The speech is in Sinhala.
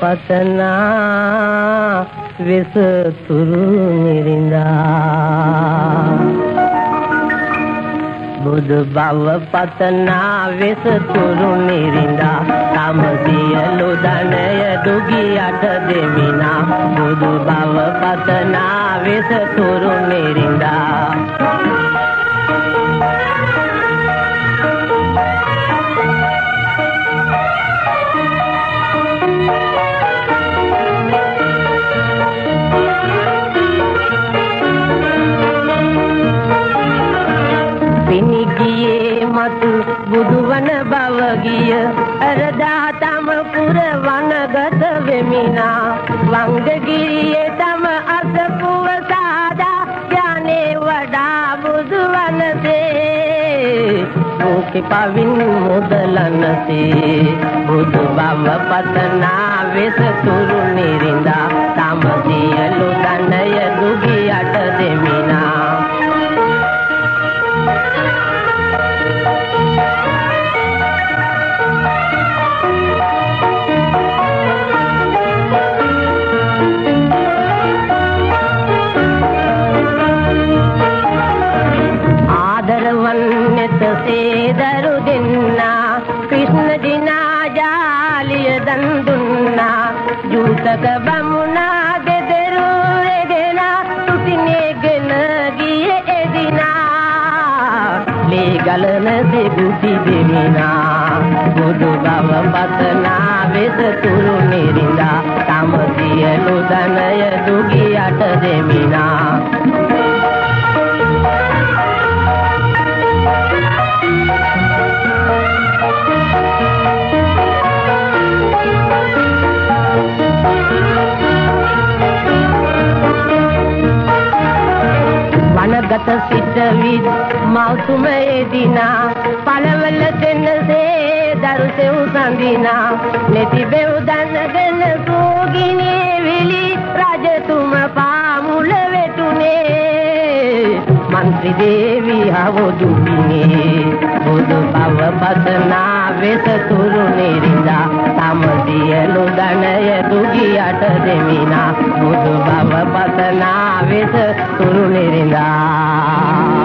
පතනා වෙස තුරු නිරින්දා බුදු බව පතනා වෙස තුරු නිරින්දා තම සියලු ධනය දුගියට දෙමිනා. බුදු බව පතනා වෙස මතු බුදුවන බව ගිය. අරදා තම පුර වනගත වෙමිනා. වංගගිරියේ තම අසපුව සාදා ඥානේ වඩා බුදුවනසේ. මුකි පවින් මුදලනසේ. බුදු බව පතනා වෙස තුරු නිරින්දා තම සේ දරු දෙන්නා කෘෂ්ණ දිනා ජාලිය දන් දුන්නා. ජූතක බමුණා දෙදරු රෙගෙන තුසිනේගෙන ගිය එදිනා. ලේ ගලන දෙගුටි දෙමිනා බුදු ගත සිට විත් මෞතුමේ දිනා පළවල දෙන්නසේ දරුසෙව් සඳිනා නැති බෙව් දන්නගෙන සෝගිනේ විලි රජතුම පාමුල වෙටුනේ. මන්ත්‍රී දේවී හවුදුනේ බුදු බව පතනා වෙස තුරු නිරිඳා. තම සියලු ධනය දුගියට දෙමිනා බුදු බව පතනා වෙස තුරු නිරිඳා.